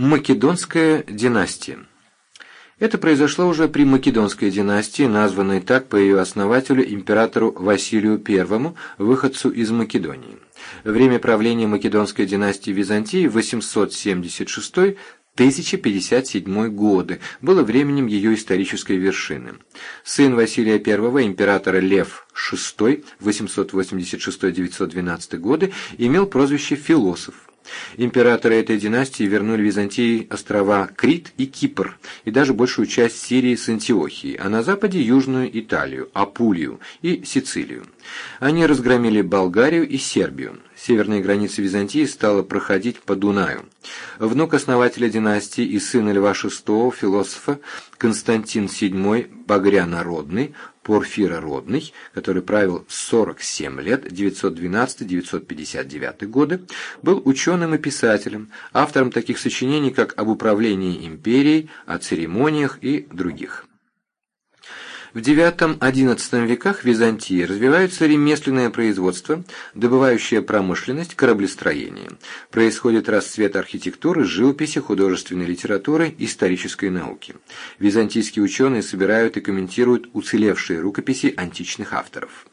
Македонская династия Это произошло уже при Македонской династии, названной так по ее основателю императору Василию I, выходцу из Македонии. Время правления Македонской династии Византии 876 1057 годы было временем ее исторической вершины. Сын Василия I, императора Лев VI, 886-912 годы, имел прозвище «философ». Императоры этой династии вернули Византии острова Крит и Кипр, и даже большую часть Сирии с Антиохией, а на западе Южную Италию, Апулию и Сицилию. Они разгромили Болгарию и Сербию. Северная граница Византии стала проходить по Дунаю. Внук основателя династии и сын Льва VI, философа Константин VII Багрянородный, Порфирородный, который правил 47 лет, 912-959 годы, был ученым и писателем, автором таких сочинений, как «Об управлении империей», «О церемониях» и других. В IX-XI веках Византии развивается ремесленное производство, добывающая промышленность, кораблестроение. Происходит расцвет архитектуры, живописи, художественной литературы, исторической науки. Византийские ученые собирают и комментируют уцелевшие рукописи античных авторов.